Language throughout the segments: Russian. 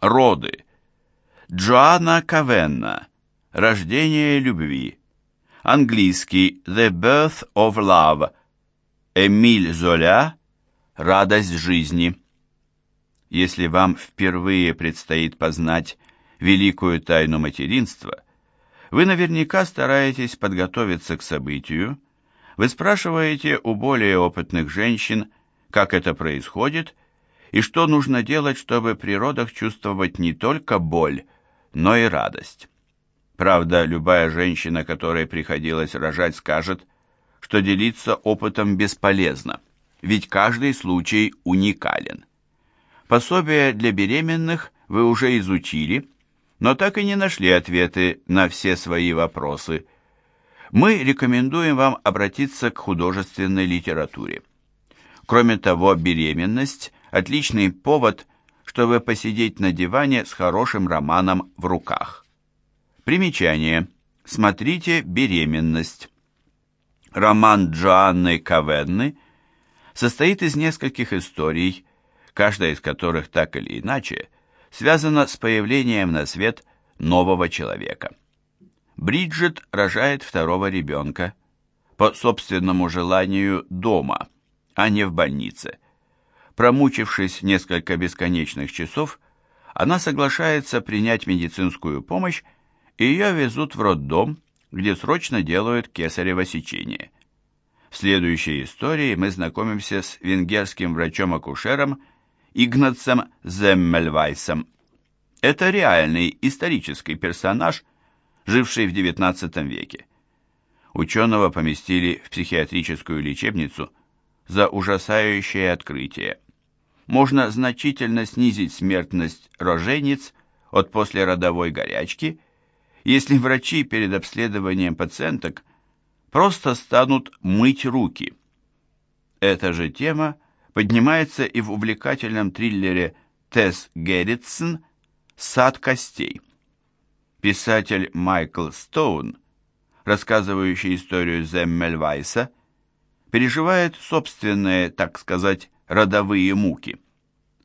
Роды. Джоанна Кавенна. Рождение любви. Английский The Birth of Love. Эмиль Золя. Радость жизни. Если вам впервые предстоит познать великую тайну материнства, вы наверняка стараетесь подготовиться к событию, вы спрашиваете у более опытных женщин, как это происходит, и что нужно делать, чтобы при родах чувствовать не только боль, но и радость. Правда, любая женщина, которой приходилось рожать, скажет, что делиться опытом бесполезно, ведь каждый случай уникален. Пособие для беременных вы уже изучили, но так и не нашли ответы на все свои вопросы – мы рекомендуем вам обратиться к художественной литературе. Кроме того, беременность – отличный повод, чтобы посидеть на диване с хорошим романом в руках. Примечание. Смотрите «Беременность». Роман Джоанны Кавенны состоит из нескольких историй, каждая из которых так или иначе связана с появлением на свет нового человека. Бриджит рожает второго ребенка по собственному желанию дома, а не в больнице. Промучившись несколько бесконечных часов, она соглашается принять медицинскую помощь, и ее везут в роддом, где срочно делают кесарево сечение. В следующей истории мы знакомимся с венгерским врачом-акушером Игнацем Земмельвайсом. Это реальный исторический персонаж, живший в XIX веке. Ученого поместили в психиатрическую лечебницу за ужасающее открытие. Можно значительно снизить смертность рожениц от послеродовой горячки, если врачи перед обследованием пациенток просто станут мыть руки. Эта же тема поднимается и в увлекательном триллере Тесс Герритсон «Сад костей». Писатель Майкл Стоун, рассказывающий историю Земмельвайса, переживает собственные, так сказать, родовые муки.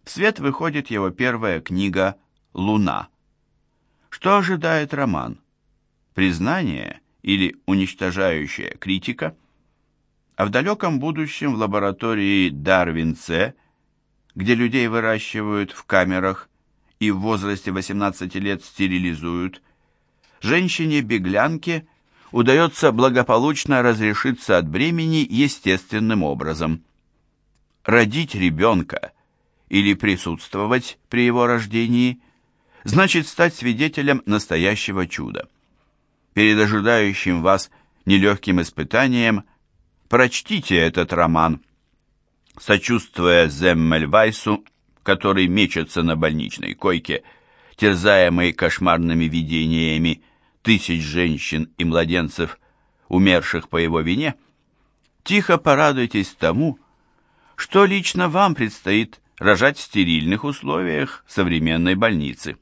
В свет выходит его первая книга «Луна». Что ожидает роман? Признание или уничтожающая критика? А в далеком будущем в лаборатории Дарвин-С, где людей выращивают в камерах и в возрасте 18 лет стерилизуют, женщине-беглянке удается благополучно разрешиться от бремени естественным образом. Родить ребенка или присутствовать при его рождении значит стать свидетелем настоящего чуда. Перед ожидающим вас нелегким испытанием прочтите этот роман. Сочувствуя Земмельвайсу, который мечется на больничной койке, терзаемый кошмарными видениями тысяч женщин и младенцев, умерших по его вине, тихо порадуйтесь тому, что лично вам предстоит рожать в стерильных условиях современной больницы.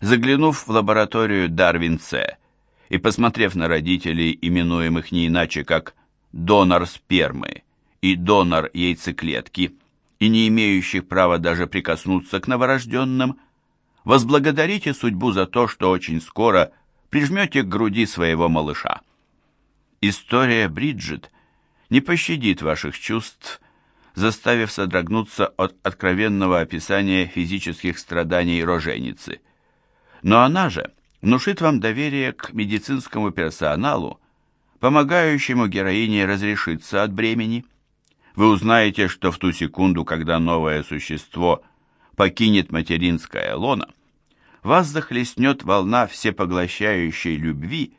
Заглянув в лабораторию Дарвин-С и посмотрев на родителей, именуемых не иначе как донор спермы и донор яйцеклетки, и не имеющих права даже прикоснуться к новорожденным, возблагодарите судьбу за то, что очень скоро прижмете к груди своего малыша. История Бриджит не пощадит ваших чувств, заставив содрогнуться от откровенного описания физических страданий роженицы. Но она же внушит вам доверие к медицинскому персоналу, помогающему героине разрешиться от бремени – вы узнаете, что в ту секунду, когда новое существо покинет материнское лоно, вас захлестнет волна всепоглощающей любви,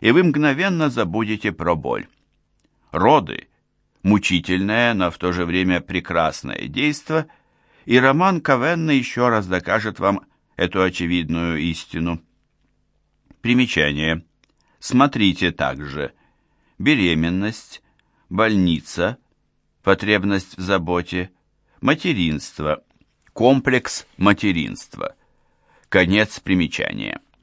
и вы мгновенно забудете про боль. Роды – мучительное, но в то же время прекрасное действо, и роман Кавенна еще раз докажет вам эту очевидную истину. Примечание. Смотрите также «Беременность», «Больница», потребность в заботе, материнство, комплекс материнства. Конец примечания.